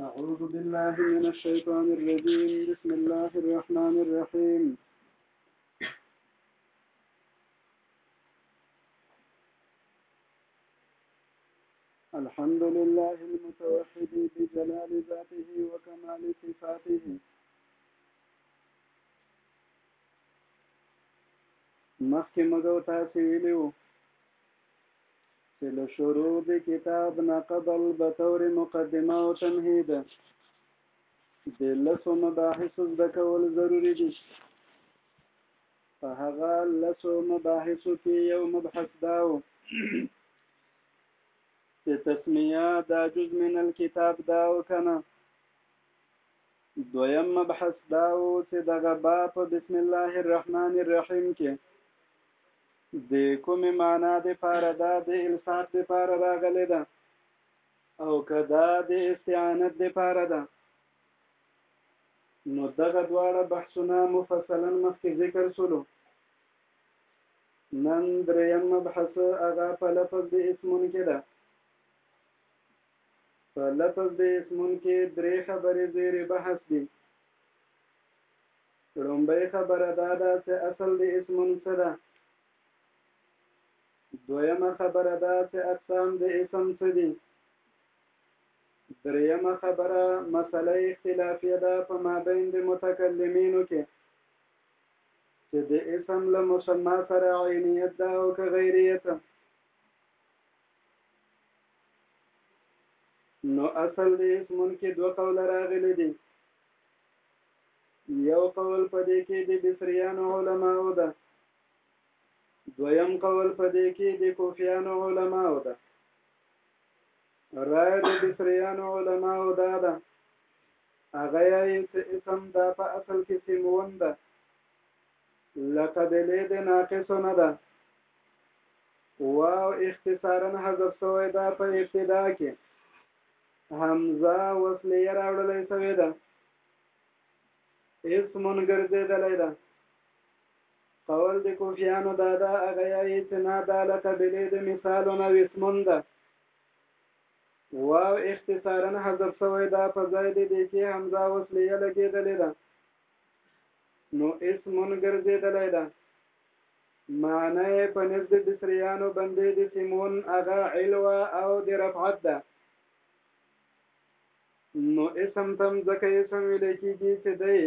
أعوذ بالله من الشيطان الرجيم بسم الله الرحمن الرحيم الحمد لله المتوحد بجلال ذاته وكمال صفاته مخکې موږ تاسې ویلي وو چې له شروع د کتاب نه قبل به طور مقدمه او تمهید د لسو مباحثو زده کول ضروري دي په هغه لسو مباحثو کې یو مبحث دا و چې تسمیه دا جز من الكتاب دا او کنه دویم مبحث دا و چې دغه باب په بسم الله الرحمن الرحیم کې د کومې معنا دپاره دا د الصاق دپاره راغلې ده او که دا د استعانت دپاره ده نو دغه دواړه بحثونه مفصلا مخکې ذکر سولو نن دریم مبحث هغه په لفظ د اسمون کې ده په لفظ د اسمون کې درې خبرې زیر بحث دي. لومبۍ خبره دا ده چې اصل د اسمون څه ده؟ دویمه خبره دا چې اقسام د اسم څه دي دریمه خبره مسله اختلافیه ده په مابین د متکلمینو کې چې د اسم له مسما سره عینیت ده او که غیریت نو اصل د اسمون کې دوه قول راغلي دي یو قول په دې کې د بصریانو علماو ده دویم قول په دې کې د کوفیانو علماو ده رای د بصریانو علماو دا ده هغه یې چې اسم دا په اصل کې سیمون ده لقبلې د ناقص نه ده واو اختصارا حذف سوی ده په ابتدا کې همزه وصلیه راوړلی سوی ده اسم ګرځېدلی ده قول د کوفیانو دا ده هغه یایي چې نه دا له قبیلې د مثالو نه اسمون ده واو اختصارا حذف سوی ده په ځای د دې کې همزه وصلیه لګېدلې ده نو اسمون ګرځېدلی ده معنی یې په نزد بصریانو بندې د سیمون هغه علوه او د رفعت ده نو اسم تم ځکه اسم ویلې کېږي چې دی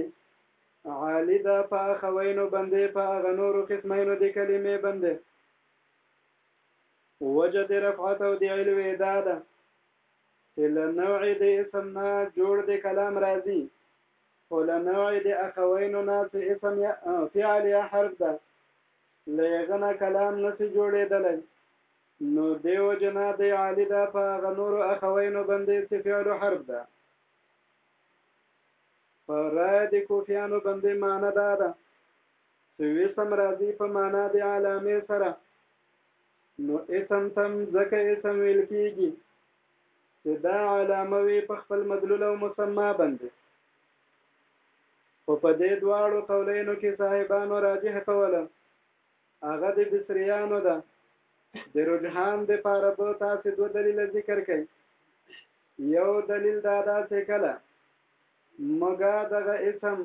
عالی ده په اخوینو بندې په هغه نورو قسمینو د کلمې بندې وجه د رفعت او د علوې دا ده چې له نوع د اسم نه جوړ د کلام راځي خو له نوع د اخوینو نه چې اسم یا فعل یا حرف ده له هغه نه کلام نه شي جوړېدلی نو دې وجې نه دی عالي ده په هغه نورو اخوینو باندې چې فعل و حرف ده. په رایه د کوفیانو باندې معنی دا ده چې اسم راځي په معنی د علامې سره نو اسم تم ځکه اسم ویل کېږي چې دا علامه وي په خپل مدلول او مسما باندې خو په دې دواړو قولینو کې صاحبانو راجح کوله هغه د بصریانو ده د رجحان د پاره به تاسو دوه دلیل ذکر کړئ یو دلیل دا ده چې کله مګا دغه اسم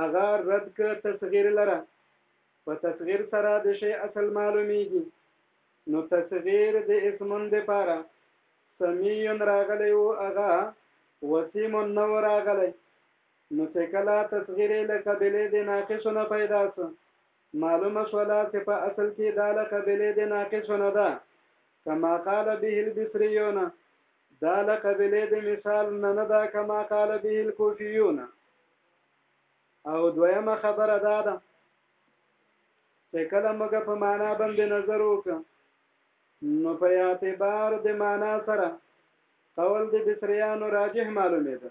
هغه رد ک تصغیر لره په تصغیر سره د شی اصل معلومیږي نو تصغیر د اسم دپاره سمیع راغلی وو هغه وسیم نه وو راغلی نو چه کله تصغیر له قبیله د ناقصو نه پیدا سو معلومه شوله چه په اصل کی دا له قبیله د ناقصو نه ده کما قال به البصریون دا له قبیله د مثال نه نه ده کما قال به الکوفیون او دویمه خبره دا ده چې کله موږ په معنا باندې نظر وکړو نو په اعتبار د معنا سره قول د بصریانو راجح معلومېده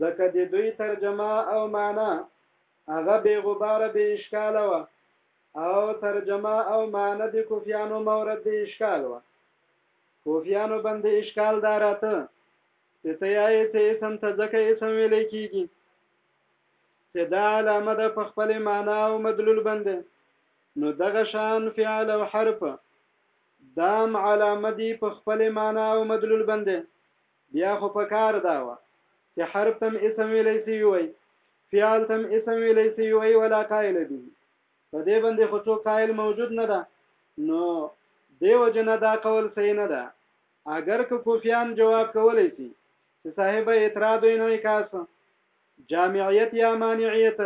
ځکه د دوی ترجمه او معنا هغه بې غباره بې اشکاله وه او ترجمه او معنا د کوفیانو مورد د اشکال وه کوفیانو باندې اشکال دا راته چې ته یې چې اسم ته ځکه اسم ویلی کېږي چې دا علامه ده په خپل معنا او مدلول باندې نو دغه شان فعل او حرف دام علامه دي په خپل معنا او مدلول باندې بیا خو په کار دا و چې حرف تم اسم ویلی سی وي فعل تم اسم ویلی سی وي ولا قائل به په دې باندې خو څوک قائل موجود نه ده نو دیو جنا دا قول صحیح نه ده اگر که کوفیان جواب کولای شي چې صاحب اعتراض و انعکاس جامعیت یا مانعیت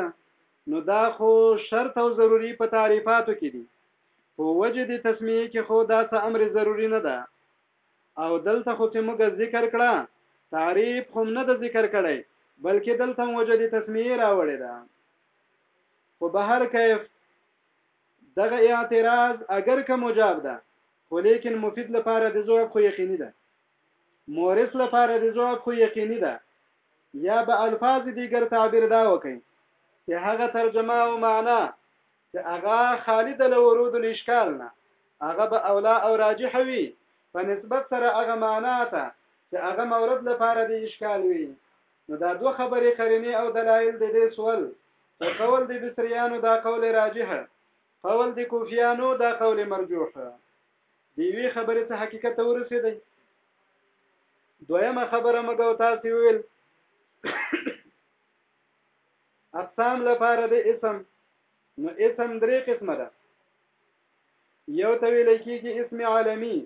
نو دا خو شرط او ضروري په تعریفاتو کې دي په وجه دي تسمیه کې خو دا څه امر ضروري نه ده او دلته خو چې موږ ذکر کړه تعریف خو نه د ذکر کړی بلکې دلته وجه دي تسمیه راوړې ده خو به هر کیف دغه اعتراض اگر که مجاب ده خو لیکن مفید لپاره د ځواب خو یقیني ده مورس لپاره د ضعف خو یقیني ده یا به الفاظ دیګر تعبیر دا وکړي چې هغه ترجمه او معنا چې هغه خالد له ورود الاشکال نه هغه به اولا او راجح وي په نسبت سره هغه معنا ته چې هغه مورد لپاره د اشکال وي نو دا دوه خبرې قرینه او دلایل د دې سوال په قول د بصریانو دا قول راجح قول د کوفیانو دا قول مرجوح د یوې خبرې څخه حقیقت ته ورسېدی دویمه خبره مګه او تاسو ویل اقسام لپاره د اسم نو اسم درې قسمه ده یو ته ویل کېږي اسم عالمي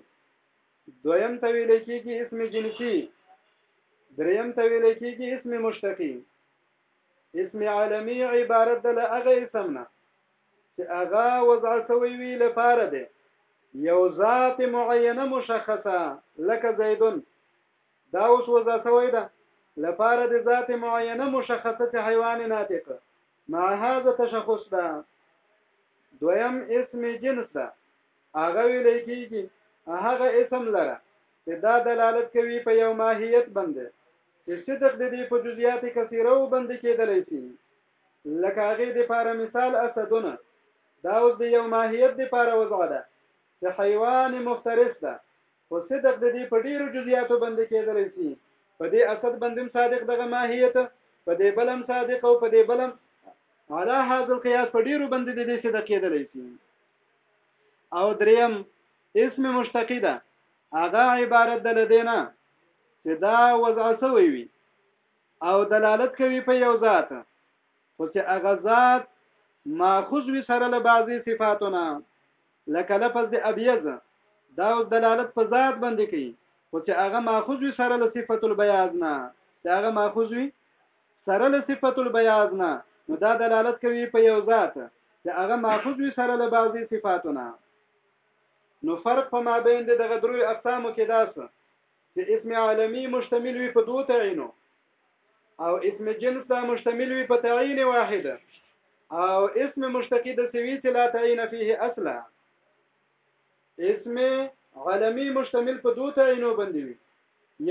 دویم ته ویل کېږي اسم جنسي دریم ته ویل کېږي اسم مشتقي اسم عالمي عبارت ده له هغه اسم نه چې هغه وضع شوی وي لپاره دی یو ذات معینه مشخصه لکه زیدون دا اوس وضع شوی ده لپاره د ذات معینه مشخصه چې حیوان ناطق مع هذا تشخص ده دویم اسم جنس ده هغه ویل کیږي هغه اسم لره چې دا دلالت کوي په یو ماهیت باندې چې صدق د دې په جزئیات کثیره وبند کېدلی شي لکه هغې دپاره مثال اسدونه دا اوس د یو ماهیت دپاره وضع ده چې حیوان مفترس ده خو صدق د دې په ډیرو جزیاتو باندې کیدلی سي په دې اسد باندې صادق دغه ماهیت په دې بلم صادق او په دې بلم علا هاذ القياس په ډیرو باندې د دې صدق کیدلی سي او دریم اسم مشتقی ده هغه عبارت ده لدینا چې دا وضع سوی وي او دلالت کوي په یو ذات خو چې هغه ذات ماخوذ وي سره له بعضي صفاتونه لکه لفظ د ابيض دا اوس دلالت په ذات باندې کوي خو چې هغه ماخوذ وي سره له صفت البياض نه چې هغه ماخوذ وي سره له صفت البياض نه نو دا دلالت کوي په یو ذات چې هغه ماخوذ وي سره له بعضي صفاتونه نو فرق په مابین دغه دروي اقسامو کې داسه چې اسم عالمي مشتمل وي په دوه تعینو او اسم جنس دا مشتمل وي په تعین واحد او اسم مشتقی د سوي چې لا تعین فيه اصلا اسم عالمي مشتمل په دوه تعینو باندې وي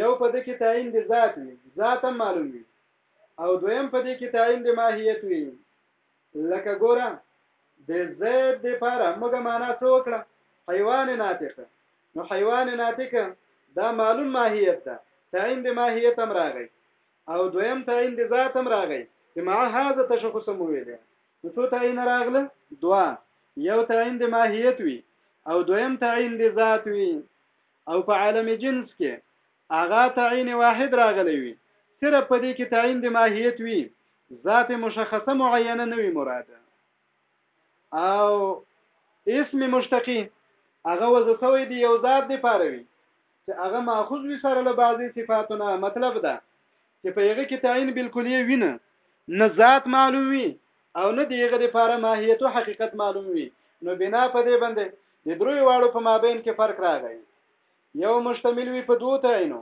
یو په دې کې تعین د ذات وي ذات معلوم وي او دویم په دې کې تعین د ماهیت وي لکه ګوره د زید د پاره موږ معنا څه وکړه حیوان ناطق نو حیوان ناطق دا معلوم ماهیت ده تعین د ماهیت هم راغی او دویم تعین د ذات هم راغی چې مع هاذا تشخص مو ویل نو څو تعین راغله دوا یو تعین د ماهیت وی او دویم تعین د ذات وی او په عالم جنس کې هغه تعین واحد راغلی وي صرف په دې کې تعین د ماهیت وي ذات مشخصه معینه نه وي مراد او اسم مشتقی هغه وځسوي دی یو ذات دی پاروي چې هغه ماخوذ وي سره له بعضي صفاتونه مطلب ده چې په یغه کې تعین بالکلیه وینه نه ذات معلوم وي او نه دیغه د پاره ماهیت او حقیقت معلوم وي نو بنا په دې باندې د دروي واړو په مابین کې فرق راغی یو مشتمل وي په دوه تعینو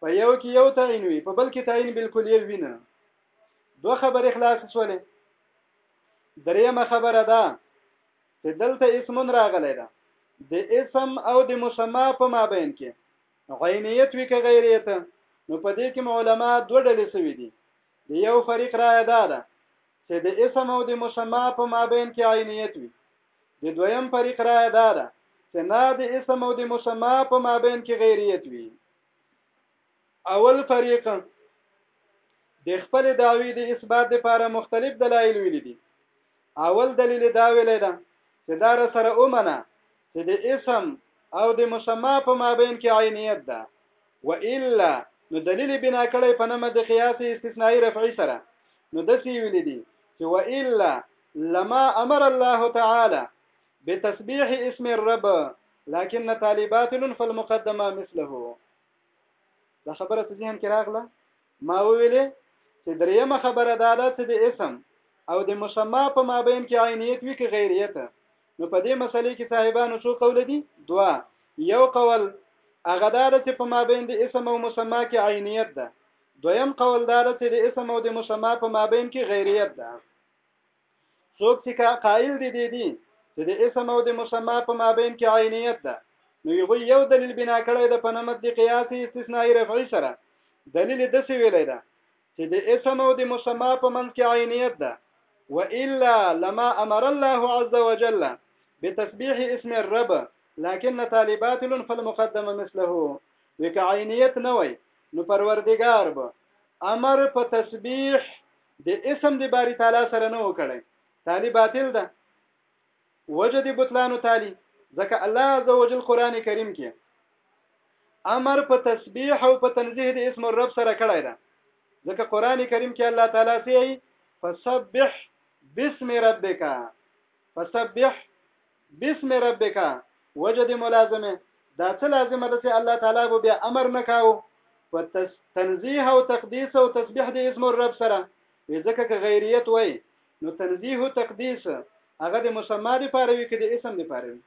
په یو کې یو تعین وي په بل کې تعین بالکل یې وینه دوه خبرې خلاص شولې دریمه خبره ده چې دلته اسم راغلی ده د اسم او د مسما په مابین کې عینیت وی که غیریت نو په دې کې علما دوه ډلې سوي دي د یو فریق رائے ده چې د اسم او د مسما په مابین کې عینیت وي د دویم فریق رائے دا ده چې نه د اسم او د مسما په مابین کې غیریت وي اول فریق د خپل داوی د اثبات لپاره مختلف دلایل ویل دي اول دلیل دا ویل ده چې دا سره اومنه چې د اسم او د مسما په مابین کې عینیت ده و الا نو دلیل بنا کړی په نامه د قیاس استثنایی رفعی سره نو د سی ویل دي چې و الا لما امر الله تعالى بتسبيح اسم الرب لكن تالي باطل فالمقدمه مثله دا خبره ته ذهن کې راغله ما ویلې چې دریمه خبره دا ده چې د اسم او د مسما په مابین کې عینیت وی که غیریت نو په دې مسلې کې صاحبانو څو قول دي دوا یو قول هغه دا چې په مابین د اسم او مسما کې عینیت ده دویم قول دا چې د اسم او د مسما په مابین کې غیریت ده څوک چې قائل دي دي دي چې د اسم او د مسما په مابین کې عینیت ده نو یو یو دلیل بنا کړی د پنمت د قیاسي استثنایی رفعی سره دلیل د څه ویلې ده چې د اسم او د مسما په منځ کې عینیت ده والا لما امر الله عز وجل بتسبيح اسم الرب لكن طالبات فالمقدم مثله وکعینیت نه وای نو پروردگار به امر په تسبیح د اسم د باری تعالی سره نه وکړي تعالی باطل ده وجه د بطلانو تعالی ځکه الله عزوجل قران کریم کې امر په تسبیح او په تنزیه د اسم الرب سره کړی ده ځکه قران کریم کې الله تعالی سي فسبح باسم ربک فسبح بسم ربک وجه دې ملازمه دا څه لازمه ده چې الله تعالی به بیا امر نه کاوه په تنزیه او تقدیس او تسبیح د اسم الرب سره وې ځکه که غیریت وای نو تنزیه او تقدیس هغه د مسما د پاره وي کې د اسم د پاره وي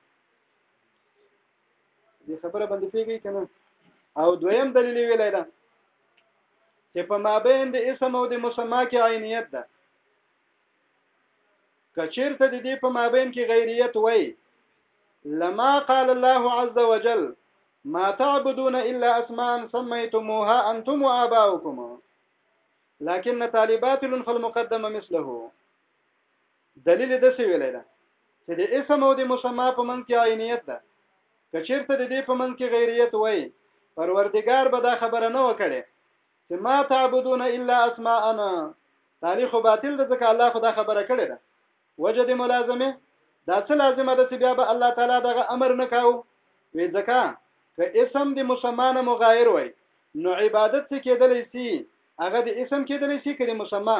دې خبره باندې پیږي کنه او دویم دلیل ویلای دا چې په مابین د اسم او د مسما کې عینیت ده کچیرته د دې په مابین کې غیریت وای لما قال الله عز وجل ما تعبدون الا اسماء سميتموها انتم واباؤكم لكن طالبات فالمقدمه مثله دلیل د څه ویلای دا چې د اسم او د مسما په منځ کې عینیت ده کچیرته د دې په منځ کې غیریت وای پروردگار به دا خبره نه وکړي چې ما تعبدون الا اسماءنا تعلیق خو باطل ده ځکه الله خدا خبره کړې ده وجه د ملازمه دا څه لازمه ده چې بیا به الله تعالی دغه امر نه کاو وی ځکه که اسم د مسمانه مغایر وای نو عبادت څه کېدلی سي هغه د اسم کېدلی سي کړي مسما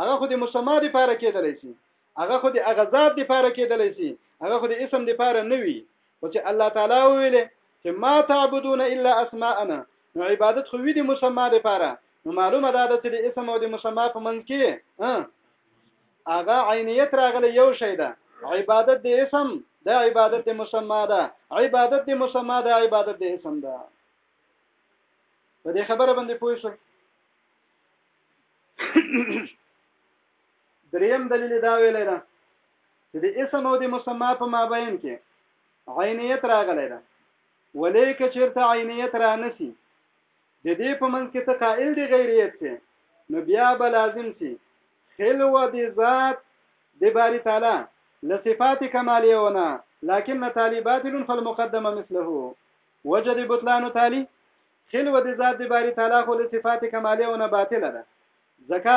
هغه خو د مسما د پاره کېدلی سي هغه خو د هغه ذات د پاره کېدلی سي هغه خو د اسم د پاره نه وي خو چې الله تعالی ویل چې ما تعبدون الا اسماءنا نو عبادت خو وی د مسما د پاره نو معلومه ده چې د اسم او د مسما په منځ کې هغه عینیت راغلی یو شی ده عبادت د اسم د عبادت د مسما ده عبادت د مسما ده عبادت د اسم ده په دې خبره باندې پوه شئ دریم دلیل دا ویلی ده چې د اسم او د مسما په مابین کې عینیت راغلی ده ولې که چیرته عینیت را نسی د دې په منځ کې ته قائل دی غیریت سي نو بیا به لازم سي خلو د ذات د باری تعالی لصفات کمالیونه لكن تالي باطل فالمقدمه مثله وجد بطلان تالي خلوة د ذات د باري تعالی خو له صفات کمالیه و نه باطله ده، ځکه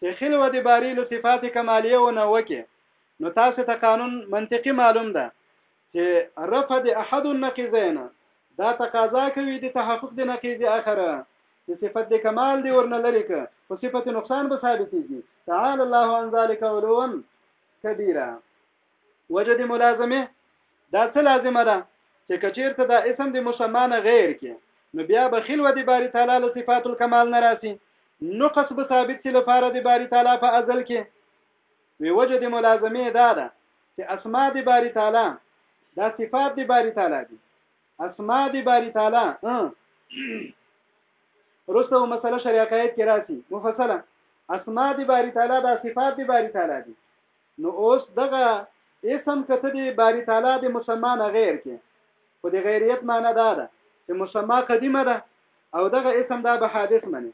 چې خلوة د باري له صفات کمالیه و نه وکې نو تاسو ته قانون منطقي معلوم ده چې رفع د احد النقیضین دا تقاضا کوي د تحقق د نقیض اخره چې صفت د کمال دی ورنه لري که خو صفت نقصان به ثابتېږي تعالی الله عن ذلک علوا کبیره وجه د ملازمه دا څه لازمه ده چې کچیرته دا اسم د مسما نه غیر کې نو بیا به خلوه د باری تعالی له صفات الکمال نه راسي نقص به ثابت سي لپاره د باری تعالی په ازل کې وی وجه د ملازمه دا ده چې اسماء د باری تعالی دا صفات د باری تعالی دي اسماء د باری تعالی رسته مسله شریعه قید کې راسي مفصله اسماء د باری تعالی دا صفات د باری تعالی دي نو اوس دغه اسم که ته دې باری تعالی دې مسما نه غیر کې خو د غیریت معنی دا ده چې مسما قدیمه ده او دغه اسم دا به حادث منی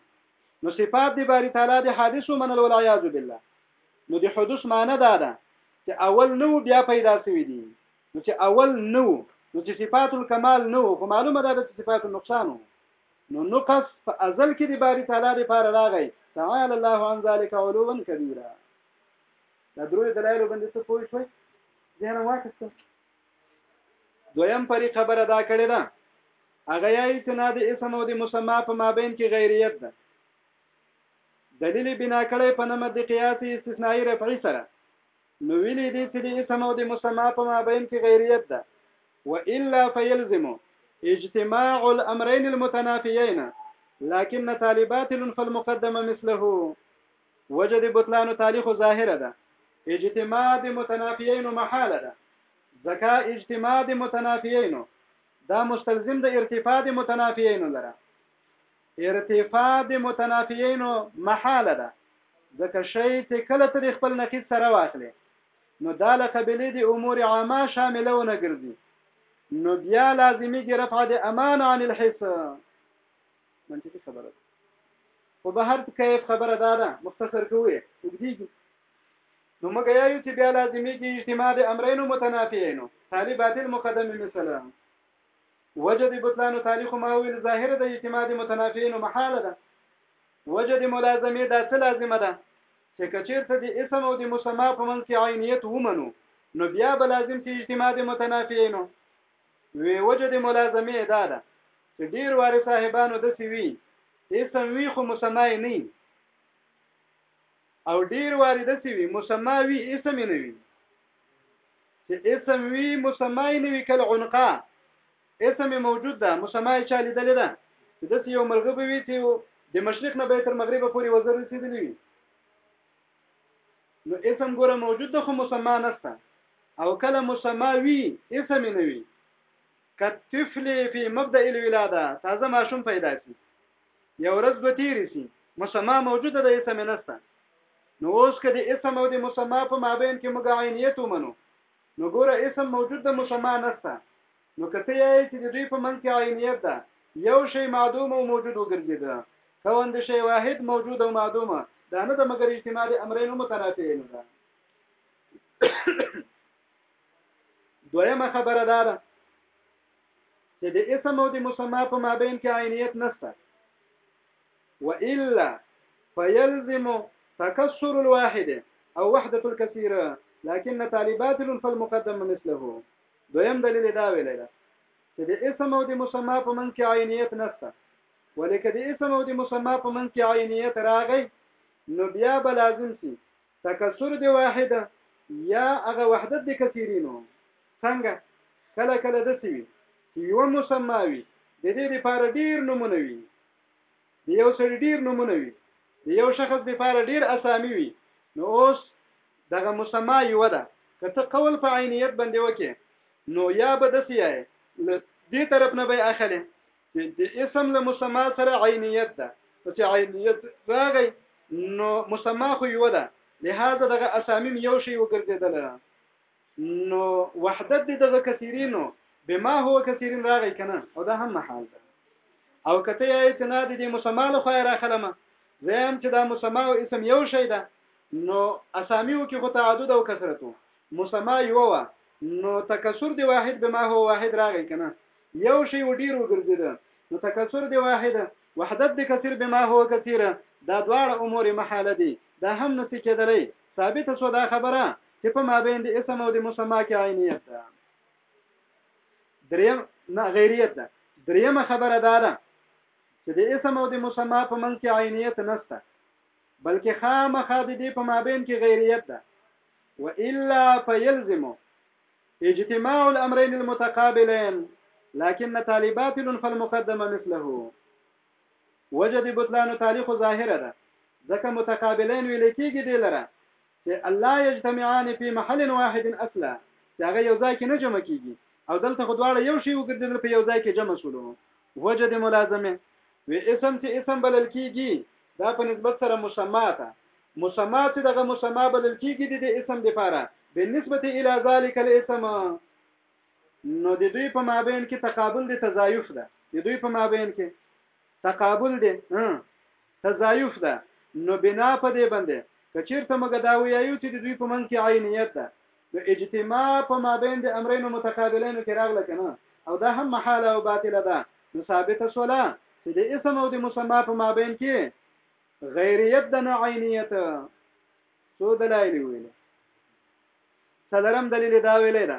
نو صفات دې باری تعالی دې حادث ومنل والعیاذ بالله نو د حدوث معنی دا ده چې اول نو بیا پیدا سوي دي نو چې اول نو نو چې صفات الکمال نو خو معلومه ده چې صفات النقصان نو نقص په ازل کې د باری تعالی لپاره راغی تعالی الله عن ذلك علوا كبيرا دا درو دلایلو باندې څه پوه شوي ځان واخیستم دویم پری خبره دا کړې ده هغه یې چې نه د اسم او د مسما په مابین کې غیریت ده دلیل بنا کړی په نمد د قیاس استثنایی رفعی سره نو ویلې دي چې د اسم او د مسما په مابین کې غیریت ده و الا فیلزم اجتماع الامرين المتنافيين لكن طالبات فالمقدمه مثله وجه د بطلان تعلی خو ظاهره ده اجتماع د متنافیینو محاله ده ځکه اجتماع د متنافیینو دا مستلزم د ارتفاع د متنافیینو لره ارتفاع د متنافیینو محاله ده ځکه شی چې کله ته د خپل نقیض سره واخلې نو دا له قبیلې د امور عامه شامله ونه ګرځي نو بیا لازمي ګرفع د امان عن الحس منطقي خبره خو بهر په کيف خبره دا ده مختصر کوو يې اوږديږي نو موږ يايو چې بيا لازميږي اجتماع د امرينو متنافيينو تالي باطل مقدمه مثلا وجه د بطلانو تالي خو ما ويل ظاهر د اجتماع د متنافيينو محاله ده وجه د ملازمه دا څه لازمه ده چې کچیرته د اسم او د مسما په منځ کې عینیت ومنو نو بیا به لازم چې اجتماع د متنافیینو وې وجه د ملازمې دا ده چې ډیر واري صاحبانو دسي وي اسم وي خو مسما یې نه او ډیر واري دسي وي مسما وي اسم یې نه وي چې اسم وي مسما یې نه وي کل عنقا اسم موجود ده مسما یې چالي دلې ده چې دسي یو مرغه به وي چې د مشرق نه به تر مغرب پورې وزر رسیدلی وي نو اسم ګوره موجود ده خو مسما نسته او کله مسما وی اسم نه وی کطفل فی مبدا الولاده تازه ماشوم پیدا سی یو ورځ دوه تیری سی مسما موجود ده اسم نسته نو اوس که د اسم او د مسما په مابین کې موږ عینیت ومنو نو ګوره اسم موجود ده مسما نسته نو که ته یایې چې د دوی په منځ کې عینیت ده، یو شی معدوم او موجود وګرځېده، کون د شی واحد موجود او معدوم دا نه ده مګر اجتماع د امرین او متنافیین ده. دویمه خبره دا ده چې د اسم او د مسما په مابین کې عینیت نشته و الا فيلزم تكسر الواحد او وحده الكثير لكن طالبات فالمقدم مثله دویم دلیل یې دا ویلی ده چې د اسم او د مسما په منځ کې عینیت نسته ولې که د اسم او د مسما په منځ کې عینیت راغی نو بیا به لازم سي تکسر د واحده یا هغه وحدت د کثیرینو څنګه کله کله د سوي چې یو مسما وي د دې لپاره ډیر نمونه وي د یو سړي ډیر نمونه وي د یو شخص لپاره ډیر اسامي وي نو اوس دغه مسما یوه ده که ته قول په عینیت باندې وکې نو یا به دسی یای له دې طرف نه به اخلې چې د اسم له مسما سره عینیت ده نو چې عینیت راغی نو مسما خو یو ده لهدا دغه اسامیم یو شی وګرځیدل نو وحدت د دغه کثیرینو بما هو کثیرین راغی کنه او دا هم محال ده او کته یا اتنا د دې مسما له خو را خلمه زم چې دا مسما او اسم یو شی ده نو اسامیو کې خو تعدد او کثرت مسما یو و نو تکثر دی واحد بما هو واحد راغی کنه یو شی و ډیر وګرځیده نو تکثر دی واحد وحدت دی کثیر بما هو کثیر دا دواړه امور محاله دي دا هم نسی کېدلی ثابت سو دا خبره چې په مابین د اسم او د مسما کې عینیت ده دریم نه غیریت ده دریمه خبره دا ده چې د اسم او د مسما په منځ کې عینیت نشته بلکې خامخا د دې په مابین کې غیریت ده و الا فيلزم اجتماع الامرين المتقابلين لكن تالي باطل فالمقدمه مثله وجد بطلان تالي خو ظاهره ده ځکه متقابلین ویل کېږي دی لره چې الا یجتمعان فی محل واحد اصلا چې هغه یو ځای کې نه جمع کیږي او دلته خو دواړه یو شی وګرځیدل په یو ځای کې جمع شولو وجه د ملازمه وی اسم چې اسم بلل کیږي دا په نسبت سره مسما ته مسما چې دغه مسما بلل کیږي د اسم د پاره بالنسبه الى ذلك الاسم نو د دوی په مابین کې تقابل د تزایف ده د دوی په مابین کې تقابل دې اه تضایف ده نو بنا په دې باندې که چېرته موږ دا ویایو چې د دوی په منځ کې عینیت ده نو اجتماع په مابین د امرینو متقابلینو کې راغله که نه او دا هم محاله او باطله ده نو ثابته سوله چې د اسم او د مسما په مابین کې غیریت ده نه عینیت څو دلایل ویل څلرم دلیل دا ویلې ده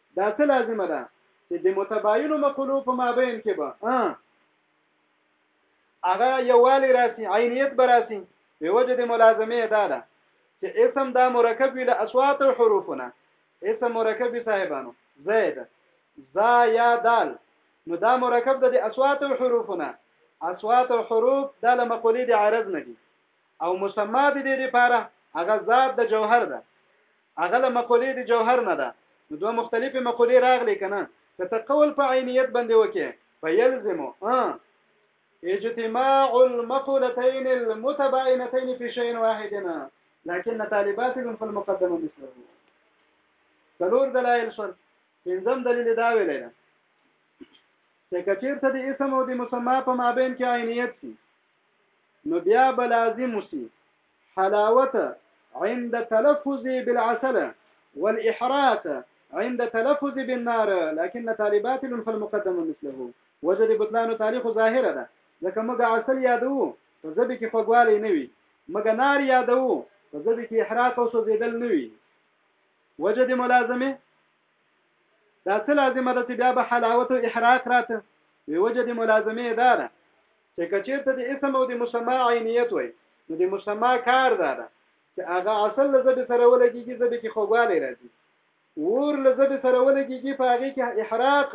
دا څه لازمه ده چې د متباینو مقولو په مابین کې به هغه یووالی راسي عینیت به راسي په وجه د ملازمه دا ده چې اسم دا مرکب وي له اصوات او حروفونه اسم مرکب صاحبانو زید زا یا دال نو دا مرکب د اصوات او حروفونه اصوات او حروف دا له مقولې د عرض نه دي او مسما د دې لپاره هغه ذات د جوهر ده هغه له مقولې د جوهر نه ده نو دوه مختلفې مقولې راغلي کنه که ته قول په عینیت باندې وکې فیلزم اجتماع المقولتين المتباينتين في شيء واحد لكن طالبات في المقدمه مثله څلور دلایل شول پنځم دلیل دا ویل نه چې کچیر ته د اسم او د مسما په مابین کې عینیت شي نو بیا به لازم وسی حلاوت عند تلفظ بالعسل والإحراق عند تلفظ بالنار لكن تالي باطل فالمقدم مثله وجه د بطلان تالي خو ظاهره ده ځکه موږ عسل یادو په ځبې کې خوږوالی نه وي موږ نار یادو په ځبې کې احراق او سوځېدل نه وي وجه د ملازمه دا څه لازمه ده چې بیا به حلاوت او احراق راته وی وجه د ملازمه دا ده چې کچیرته د اسم او د مسما عینیت وای نو د مسما کار دا ده چې هغه اصل لزب سره ولګيږي زب کې خوګواله راځي ور لزب سره ولګيږي په هغه کې احراق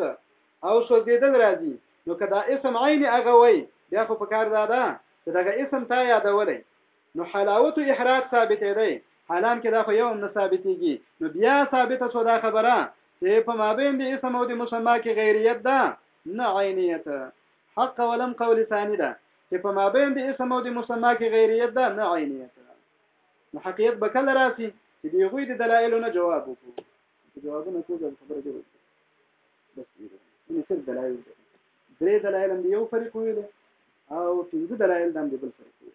او سوځیدل راځي نو کدا اسم عین هغه وای بیا خو په کار دا ده چې دغه اسم تا یادولې نو حلاوت احراق ثابت دی حالان کې دا خو یو نه ثابتېږي نو بیا ثابته شو دا خبره چې په مابین د اسم او د مسما کې غیریت ده نه عینیت حق قولم قول ثاني ده چې په مابین د اسم او د مسما کې غیریت ده نه عینیت ده نو حقیقت به کله راسي چې دی غوی د دلایلو نه جواب وکړو چې جوابونه کوو د خبره دی بس یې صرف دلایل درې دلایل هم یو فرق ویل او پنځه دلایل هم بل فرق ویل